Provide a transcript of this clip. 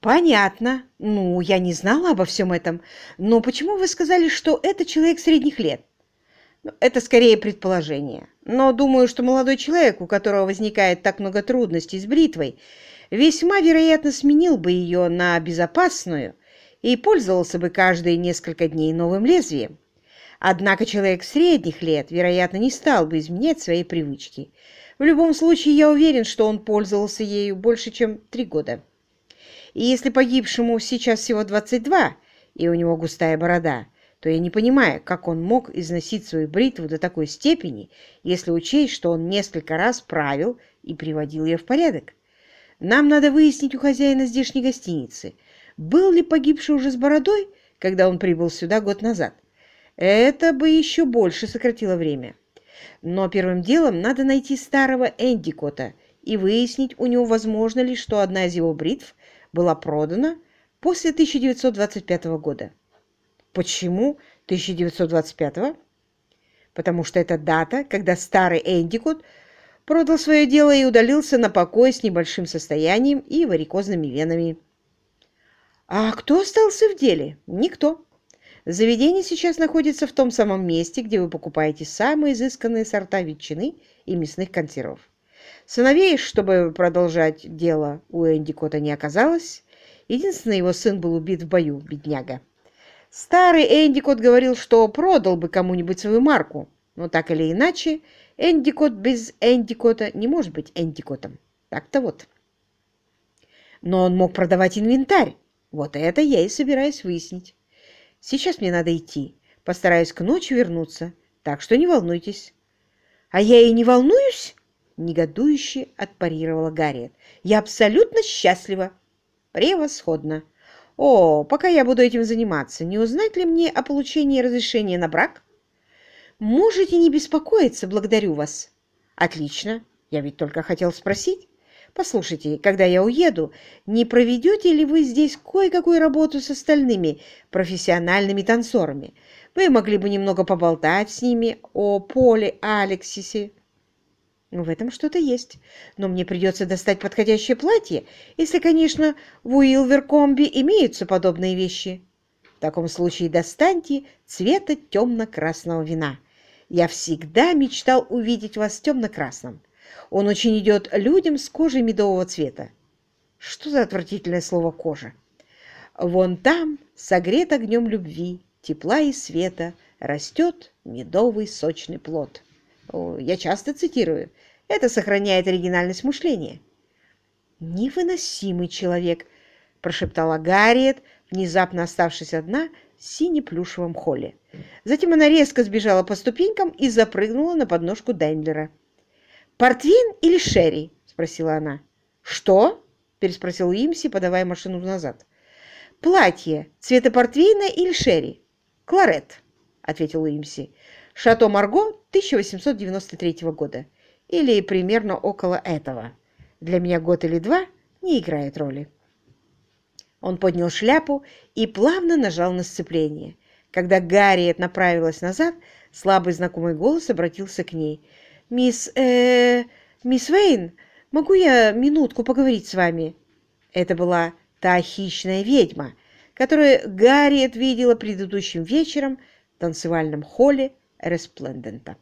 Понятно. Ну, я не знала обо всем этом. Но почему вы сказали, что это человек средних лет? Ну, это скорее предположение. Но думаю, что молодой человек, у которого возникает так много трудностей с бритвой, весьма вероятно сменил бы ее на безопасную и пользовался бы каждые несколько дней новым лезвием. Однако человек средних лет, вероятно, не стал бы изменять свои привычки. В любом случае, я уверен, что он пользовался ею больше, чем три года. И если погибшему сейчас всего 22, и у него густая борода, то я не понимаю, как он мог износить свою бритву до такой степени, если учесть, что он несколько раз правил и приводил ее в порядок. Нам надо выяснить у хозяина здешней гостиницы, был ли погибший уже с бородой, когда он прибыл сюда год назад. Это бы еще больше сократило время. Но первым делом надо найти старого Эндикота и выяснить у него, возможно ли, что одна из его бритв была продана после 1925 года. Почему 1925? Потому что это дата, когда старый Эндикот продал свое дело и удалился на покой с небольшим состоянием и варикозными венами. А кто остался в деле? Никто. Заведение сейчас находится в том самом месте, где вы покупаете самые изысканные сорта ветчины и мясных консервов. Сыновей, чтобы продолжать дело, у Эндикота не оказалось. Единственный его сын был убит в бою, бедняга. Старый Эндикот говорил, что продал бы кому-нибудь свою марку, но так или иначе, Эндикот без Эндикота не может быть Эндикотом. Так-то вот. Но он мог продавать инвентарь. Вот это я и собираюсь выяснить. Сейчас мне надо идти. Постараюсь к ночи вернуться, так что не волнуйтесь. А я и не волнуюсь, негодующе отпарировала Гарриет. Я абсолютно счастлива. Превосходно. О, пока я буду этим заниматься, не узнать ли мне о получении разрешения на брак? Можете не беспокоиться, благодарю вас. Отлично. Я ведь только хотел спросить. Послушайте, когда я уеду, не проведете ли вы здесь кое-какую работу с остальными профессиональными танцорами? Вы могли бы немного поболтать с ними о Поле Алексисе. В этом что-то есть. Но мне придется достать подходящее платье, если, конечно, в Уилверкомби имеются подобные вещи. В таком случае достаньте цвета темно-красного вина. Я всегда мечтал увидеть вас темно-красным. Он очень идет людям с кожей медового цвета. Что за отвратительное слово «кожа»? Вон там, согрет огнем любви, тепла и света, растет медовый сочный плод. Я часто цитирую. Это сохраняет оригинальность мышления. «Невыносимый человек», – прошептала Гарриет, внезапно оставшись одна в сине-плюшевом холле. Затем она резко сбежала по ступенькам и запрыгнула на подножку Дайндлера. «Портвейн или Шерри?» — спросила она. «Что?» — переспросил Имси, подавая машину назад. «Платье цвета портвейна или Шерри?» «Кларет», — ответил Имси. «Шато Марго 1893 года. Или примерно около этого. Для меня год или два не играет роли». Он поднял шляпу и плавно нажал на сцепление. Когда Гарриет направилась назад, слабый знакомый голос обратился к ней — «Мисс... э... мисс Вейн, могу я минутку поговорить с вами?» Это была та хищная ведьма, которую Гарриет видела предыдущим вечером в танцевальном холле resplendente